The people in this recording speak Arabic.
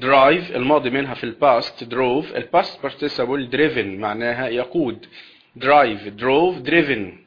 drive الماضي منها في الباست drove الباست participle driven معناها يقود drive drove driven